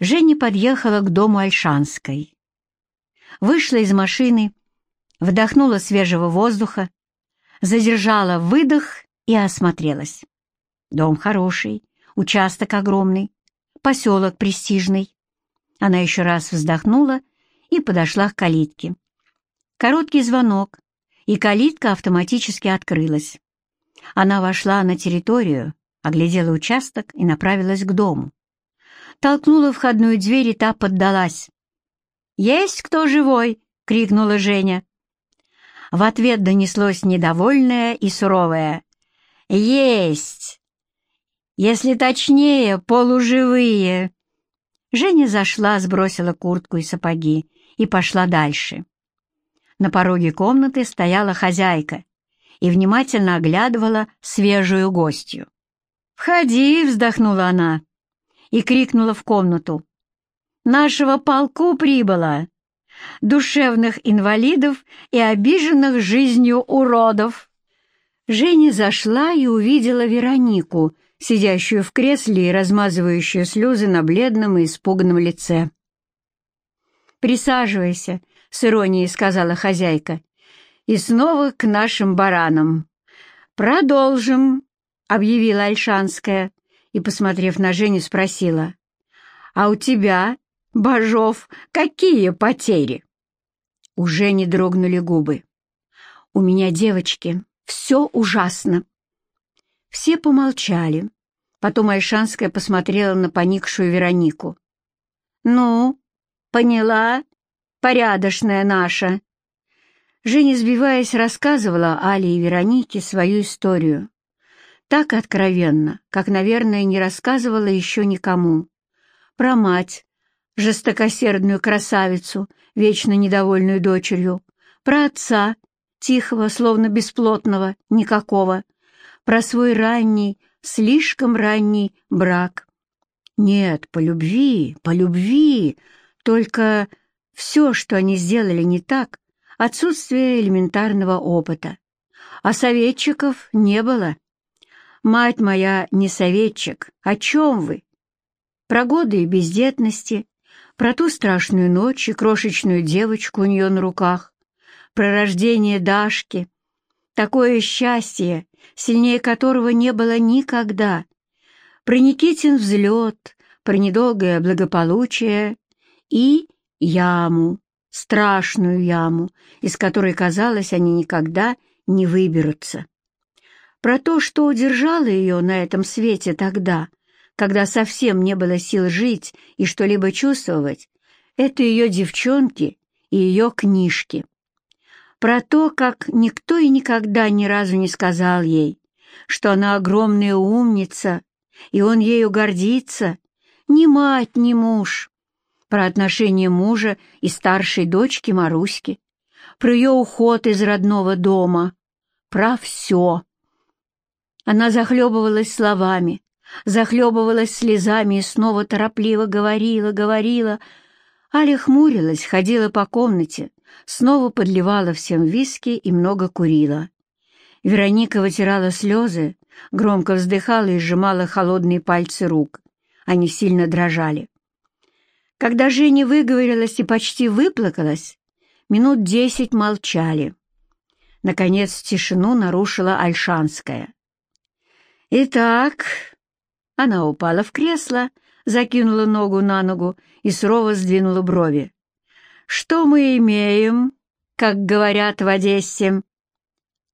Женя подъехала к дому Альшанской. Вышла из машины, вдохнула свежего воздуха, задержала выдох и осмотрелась. Дом хороший, участок огромный, поселок престижный. Она еще раз вздохнула и подошла к калитке. Короткий звонок, и калитка автоматически открылась. Она вошла на территорию, оглядела участок и направилась к дому. Толкнула входную дверь, и та поддалась. «Есть кто живой?» — крикнула Женя. В ответ донеслось недовольное и суровое. «Есть! Если точнее, полуживые!» Женя зашла, сбросила куртку и сапоги и пошла дальше. На пороге комнаты стояла хозяйка и внимательно оглядывала свежую гостью. «Входи!» — вздохнула она и крикнула в комнату. «Нашего полку прибыло! Душевных инвалидов и обиженных жизнью уродов!» Женя зашла и увидела Веронику, сидящую в кресле и размазывающую слезы на бледном и испуганном лице. «Присаживайся», — с иронией сказала хозяйка. «И снова к нашим баранам». «Продолжим», — объявила Альшанская и, посмотрев на Женю, спросила. «А у тебя, Бажов, какие потери?» У Жени дрогнули губы. «У меня, девочки, все ужасно». Все помолчали. Потом Альшанская посмотрела на поникшую Веронику. «Ну, поняла?» порядочная наша!» Женя, сбиваясь, рассказывала Але и Веронике свою историю. Так откровенно, как, наверное, не рассказывала еще никому. Про мать, жестокосердную красавицу, вечно недовольную дочерью, про отца, тихого, словно бесплотного, никакого, про свой ранний, слишком ранний брак. Нет, по любви, по любви, только все, что они сделали не так, отсутствие элементарного опыта. А советчиков не было. Мать моя не советчик. О чем вы? Про годы и бездетности, про ту страшную ночь и крошечную девочку у нее на руках, про рождение Дашки. Такое счастье, сильнее которого не было никогда. Про Никитин взлет, про недолгое благополучие и яму, страшную яму, из которой, казалось, они никогда не выберутся. Про то, что удержало ее на этом свете тогда, когда совсем не было сил жить и что-либо чувствовать, это ее девчонки и ее книжки. Про то, как никто и никогда ни разу не сказал ей, что она огромная умница, и он ею гордится, ни мать, ни муж, про отношения мужа и старшей дочки Маруськи, про ее уход из родного дома, про все. Она захлебывалась словами, захлебывалась слезами и снова торопливо говорила, говорила. Аля хмурилась, ходила по комнате, снова подливала всем виски и много курила. Вероника вытирала слезы, громко вздыхала и сжимала холодные пальцы рук. Они сильно дрожали. Когда Женя выговорилась и почти выплакалась, минут десять молчали. Наконец тишину нарушила Альшанская. «Итак...» Она упала в кресло, закинула ногу на ногу и сурово сдвинула брови. «Что мы имеем, как говорят в Одессе?»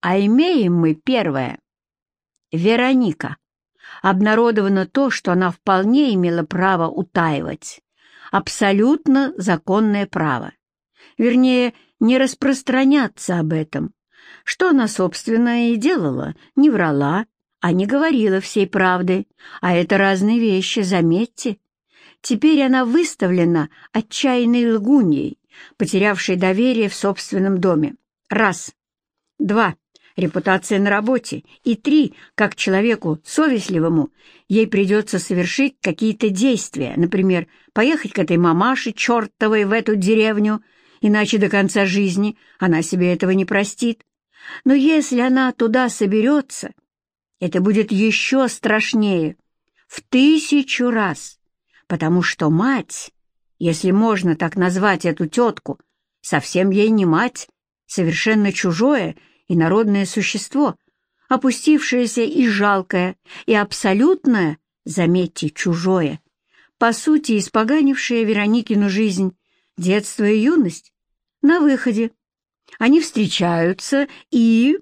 «А имеем мы первое. Вероника. Обнародовано то, что она вполне имела право утаивать абсолютно законное право. Вернее, не распространяться об этом, что она, собственно, и делала, не врала, а не говорила всей правды, а это разные вещи, заметьте. Теперь она выставлена отчаянной лгуньей, потерявшей доверие в собственном доме. Раз. Два репутация на работе, и три, как человеку совестливому, ей придется совершить какие-то действия, например, поехать к этой мамаше чертовой в эту деревню, иначе до конца жизни она себе этого не простит. Но если она туда соберется, это будет еще страшнее, в тысячу раз, потому что мать, если можно так назвать эту тетку, совсем ей не мать, совершенно чужое и народное существо, опустившееся и жалкое, и абсолютное, заметьте, чужое, по сути испоганившее Вероникину жизнь, детство и юность, на выходе. Они встречаются и,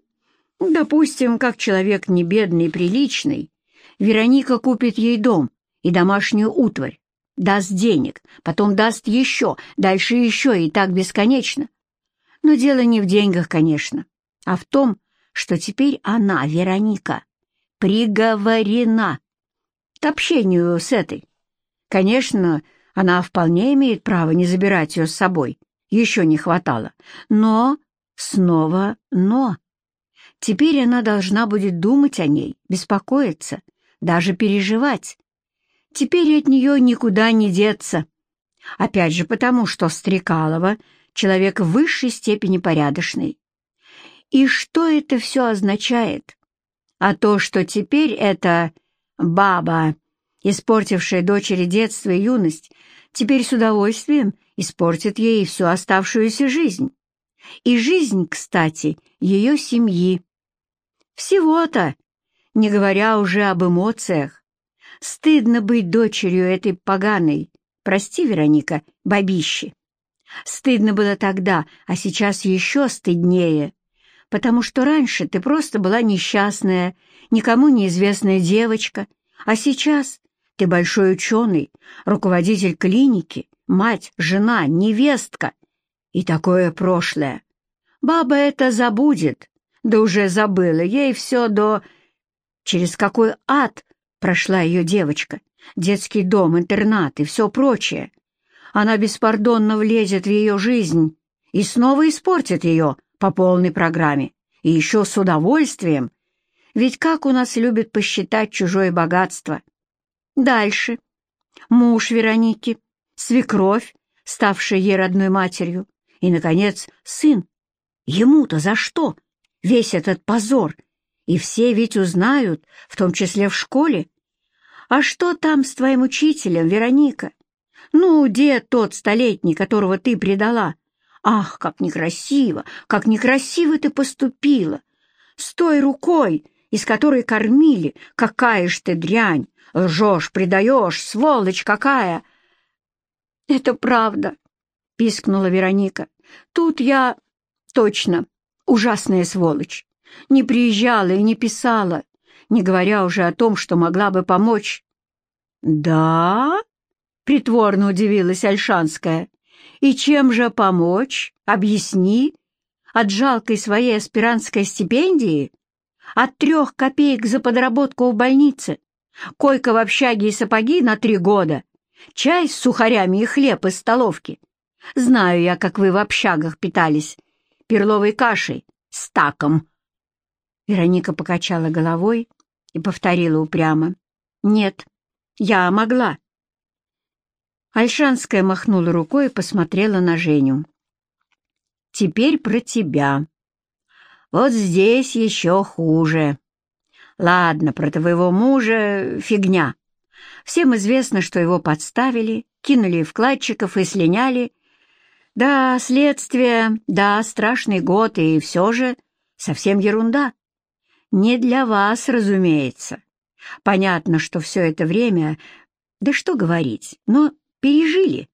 допустим, как человек не бедный и приличный, Вероника купит ей дом и домашнюю утварь, даст денег, потом даст еще, дальше еще и так бесконечно. Но дело не в деньгах, конечно, а в том, что теперь она, Вероника, приговорена к общению с этой. Конечно, она вполне имеет право не забирать ее с собой, еще не хватало. Но, снова но. Теперь она должна будет думать о ней, беспокоиться, даже переживать. Теперь от нее никуда не деться. Опять же потому, что Стрекалова — человек в высшей степени порядочный. И что это все означает? А то, что теперь эта баба, испортившая дочери детство и юность, теперь с удовольствием испортит ей всю оставшуюся жизнь. И жизнь, кстати, ее семьи. Всего-то, не говоря уже об эмоциях. Стыдно быть дочерью этой поганой, прости, Вероника, бабищи. Стыдно было тогда, а сейчас еще стыднее, потому что раньше ты просто была несчастная, никому неизвестная девочка, а сейчас ты большой ученый, руководитель клиники, мать, жена, невестка. И такое прошлое. Баба это забудет, да уже забыла, ей все до... Через какой ад прошла ее девочка, детский дом, интернат и все прочее. Она беспардонно влезет в ее жизнь и снова испортит ее по полной программе, и еще с удовольствием. Ведь как у нас любят посчитать чужое богатство? Дальше. Муж Вероники, свекровь, ставшая ей родной матерью, и, наконец, сын. Ему-то за что? Весь этот позор. И все ведь узнают, в том числе в школе. А что там с твоим учителем, Вероника? Ну, дед тот столетний, которого ты предала. Ах, как некрасиво, как некрасиво ты поступила. С той рукой, из которой кормили, какая ж ты дрянь, лжешь, предаешь, сволочь какая!» «Это правда», — пискнула Вероника. «Тут я... точно, ужасная сволочь. Не приезжала и не писала, не говоря уже о том, что могла бы помочь». «Да?» — притворно удивилась Альшанская. «И чем же помочь? Объясни. От жалкой своей аспирантской стипендии? От трех копеек за подработку в больнице? Койка в общаге и сапоги на три года? Чай с сухарями и хлеб из столовки? Знаю я, как вы в общагах питались. Перловой кашей с таком». Вероника покачала головой и повторила упрямо. «Нет, я могла». Альшанская махнула рукой и посмотрела на Женю. «Теперь про тебя. Вот здесь еще хуже. Ладно, про твоего мужа фигня. Всем известно, что его подставили, кинули вкладчиков и слиняли. Да, следствие, да, страшный год, и все же совсем ерунда. Не для вас, разумеется. Понятно, что все это время, да что говорить, но пережили.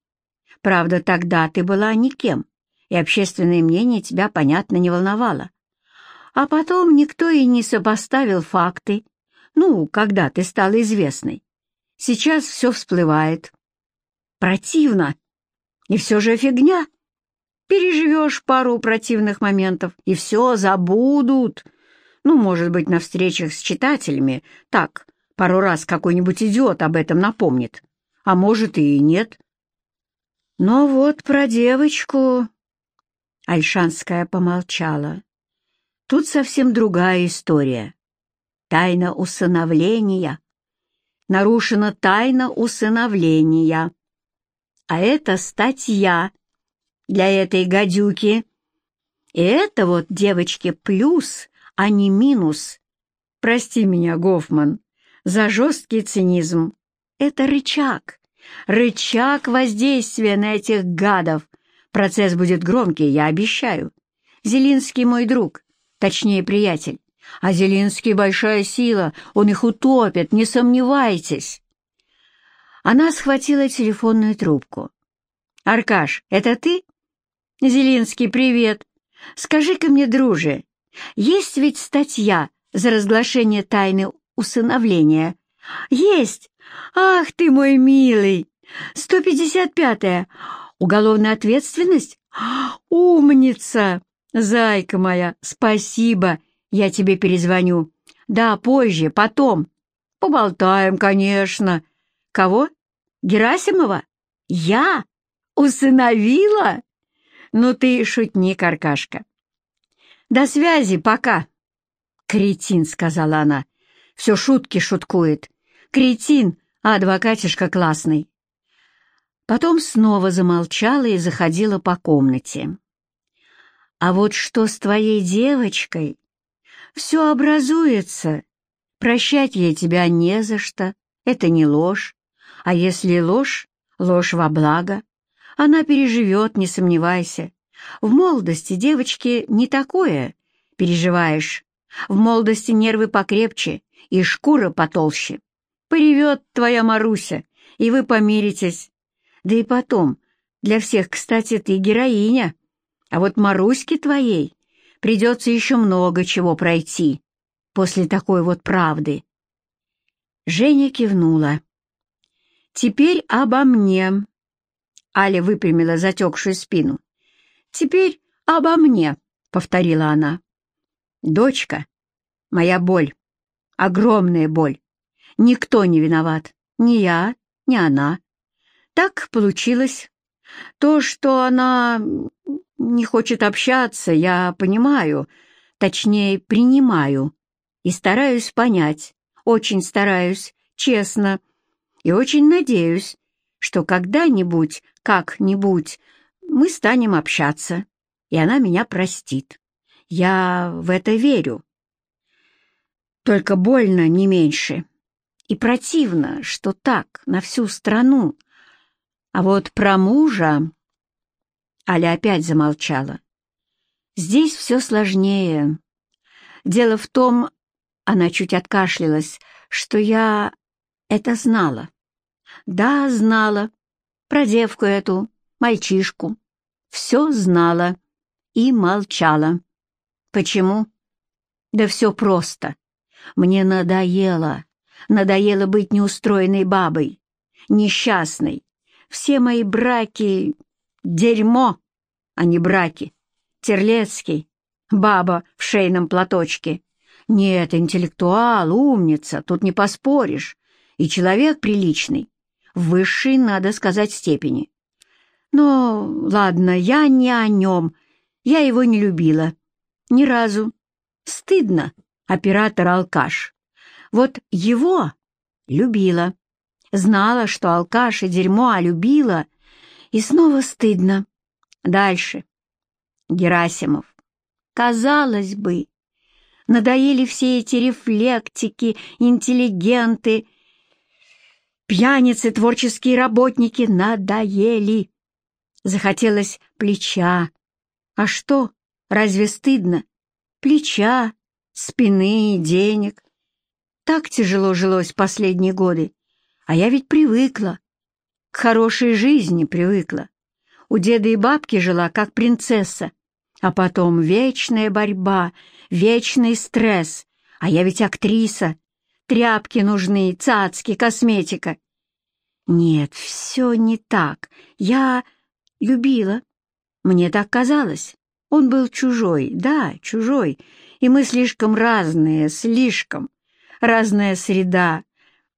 Правда, тогда ты была никем, и общественное мнение тебя, понятно, не волновало. А потом никто и не сопоставил факты. Ну, когда ты стала известной. Сейчас все всплывает. Противно. И все же фигня. Переживешь пару противных моментов, и все забудут. Ну, может быть, на встречах с читателями. Так, пару раз какой-нибудь идиот об этом напомнит а может и нет. Но вот про девочку... Альшанская помолчала. Тут совсем другая история. Тайна усыновления. Нарушена тайна усыновления. А это статья для этой гадюки. И это вот, девочки, плюс, а не минус. Прости меня, Гофман, за жесткий цинизм. Это рычаг, Рычаг воздействия на этих гадов. Процесс будет громкий, я обещаю. Зелинский мой друг, точнее приятель. А Зелинский большая сила, он их утопит, не сомневайтесь. Она схватила телефонную трубку. «Аркаш, это ты?» «Зелинский, привет. Скажи-ка мне, друже, есть ведь статья за разглашение тайны усыновления?» «Есть! Ах ты мой милый! 155-я! Уголовная ответственность? Умница! Зайка моя, спасибо! Я тебе перезвоню. Да, позже, потом. Поболтаем, конечно. Кого? Герасимова? Я? Усыновила? Ну ты шутник, Аркашка. До связи, пока. Кретин, сказала она. Все шутки шуткует. Кретин, а адвокатишка классный. Потом снова замолчала и заходила по комнате. «А вот что с твоей девочкой? Все образуется. Прощать ей тебя не за что. Это не ложь. А если ложь, ложь во благо. Она переживет, не сомневайся. В молодости девочки не такое переживаешь. В молодости нервы покрепче и шкура потолще. Поревет твоя Маруся, и вы помиритесь. Да и потом, для всех, кстати, ты героиня. А вот Маруське твоей придется еще много чего пройти после такой вот правды. Женя кивнула. «Теперь обо мне». Аля выпрямила затекшую спину. «Теперь обо мне», — повторила она. «Дочка, моя боль, огромная боль. Никто не виноват, ни я, ни она. Так получилось. То, что она не хочет общаться, я понимаю, точнее, принимаю, и стараюсь понять, очень стараюсь, честно, и очень надеюсь, что когда-нибудь, как-нибудь мы станем общаться, и она меня простит. Я в это верю. Только больно не меньше. И противно, что так, на всю страну. А вот про мужа... Аля опять замолчала. «Здесь все сложнее. Дело в том, она чуть откашлялась, что я это знала. Да, знала. Про девку эту, мальчишку. Все знала и молчала. Почему? Да все просто. Мне надоело. Надоело быть неустроенной бабой, несчастной. Все мои браки Дерьмо, а не браки. Терлецкий, баба в шейном платочке. Нет, интеллектуал, умница, тут не поспоришь. И человек приличный, высшей, надо сказать, степени. Но, ладно, я не о нем. Я его не любила. Ни разу. Стыдно, оператор-алкаш. Вот его любила. Знала, что алкаш и дерьмо, а любила — и снова стыдно. Дальше. Герасимов. Казалось бы, надоели все эти рефлектики, интеллигенты, пьяницы, творческие работники, надоели. Захотелось плеча. А что, разве стыдно? Плеча, спины, денег. Так тяжело жилось последние годы, а я ведь привыкла. К хорошей жизни привыкла. У деда и бабки жила как принцесса. А потом вечная борьба, вечный стресс. А я ведь актриса. Тряпки нужны, цацки, косметика. Нет, все не так. Я любила. Мне так казалось. Он был чужой, да, чужой. И мы слишком разные, слишком. Разная среда,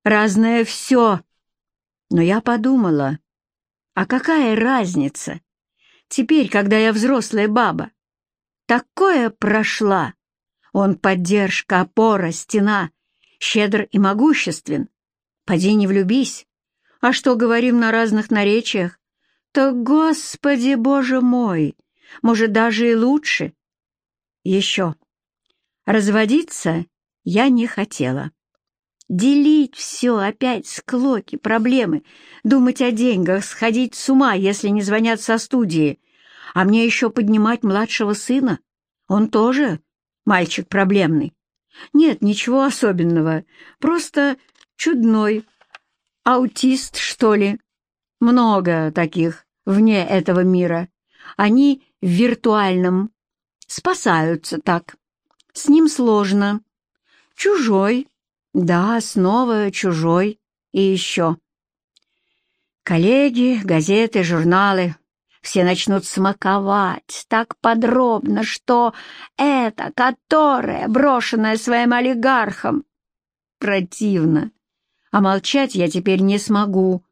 разное все. Но я подумала, а какая разница? Теперь, когда я взрослая баба, такое прошла. Он поддержка, опора, стена, щедр и могуществен. Поди не влюбись. А что говорим на разных наречиях? То, Господи, Боже мой, может, даже и лучше. Еще. Разводиться я не хотела. Делить все, опять склоки, проблемы, думать о деньгах, сходить с ума, если не звонят со студии. А мне еще поднимать младшего сына. Он тоже мальчик проблемный. Нет, ничего особенного, просто чудной. Аутист, что ли? Много таких вне этого мира. Они в виртуальном. Спасаются так. С ним сложно. Чужой, да, снова чужой и еще. Коллеги, газеты, журналы — все начнут смаковать так подробно, что это, которое, брошенное своим олигархом, противно. А молчать я теперь не смогу.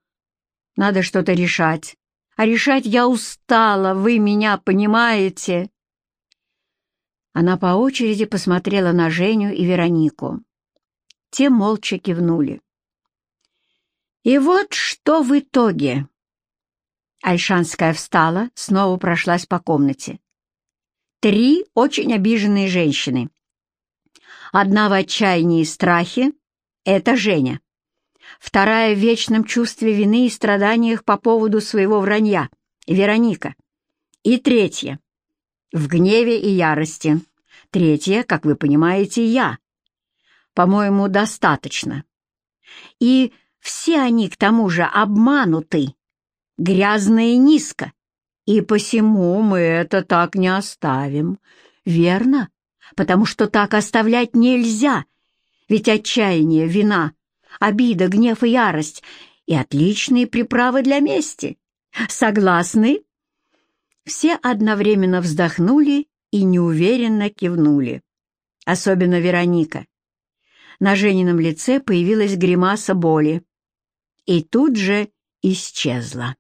Надо что-то решать. А решать я устала, вы меня понимаете?» Она по очереди посмотрела на Женю и Веронику. Те молча кивнули. И вот что в итоге. Альшанская встала, снова прошлась по комнате. Три очень обиженные женщины. Одна в отчаянии и страхе — это Женя. Вторая в вечном чувстве вины и страданиях по поводу своего вранья — Вероника. И третья — в гневе и ярости. Третья, как вы понимаете, я по-моему, достаточно. И все они, к тому же, обмануты, грязно и низко, и посему мы это так не оставим. Верно? Потому что так оставлять нельзя, ведь отчаяние, вина, обида, гнев и ярость — и отличные приправы для мести. Согласны?» Все одновременно вздохнули и неуверенно кивнули. Особенно Вероника. На Женином лице появилась гримаса боли и тут же исчезла.